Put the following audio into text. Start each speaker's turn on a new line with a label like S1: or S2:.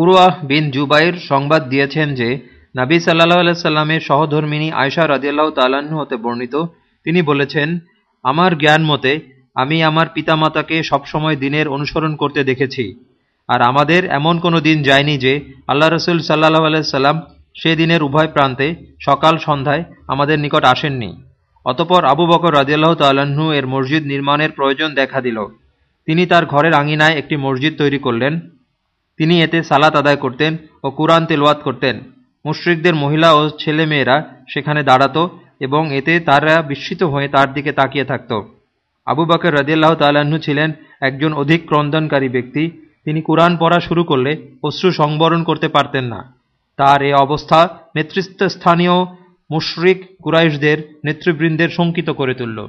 S1: উরওয়াহ বিন জুবাইর সংবাদ দিয়েছেন যে, নাবী সাল্লাহ আলাইসাল্লামের সহধর্মিনী আয়সা রাজিয়াল্লাহ তাল্লাহ্ন হতে বর্ণিত। তিনি বলেছেন, আমার জ্ঞান মতে, আমি আমার পিতামাতাকে সবসময় দিনের অনুসরণ করতে দেখেছি। আর আমাদের এমন কোনো দিন যায়নি যে, আল্লাহ রসুল সাল্লাহ আলাইসাল্লাম সে দিনের উভয় প্রান্তে সকাল সন্ধ্যায় আমাদের নিকট আসেননি। অতপর আবু বকর রাজিয়াল্লাহ তাল্লাহ্ন এর মসজিদ নির্মাণের প্রয়োজন দেখা দিল। তিনি তার ঘরের আঙিনায় একটি মসজিদ তৈরি করলেন। তিনি এতে সালাত আদায় করতেন ও কুরআন তেলওয়াত করতেন। মুশ্রিকদের মহিলা ও ছেলে মেয়েরা সেখানে দাঁড়াতো এবং এতে তারা বিস্মিত হয়ে তার দিকে তাকিয়ে থাকত। আবু বকর রদিয়াল্লাহ তাল্লাহ্ন ছিলেন একজন অধিক ক্রন্দনকারী ব্যক্তি। তিনি কুরআন পড়া শুরু করলে অশ্রু সংবরণ করতে পারতেন না। তার এ অবস্থা নেতৃত্বস্থানীয় মুশরিক কুরাইশদের নেতৃবৃন্দের শঙ্কিত করে তুলল।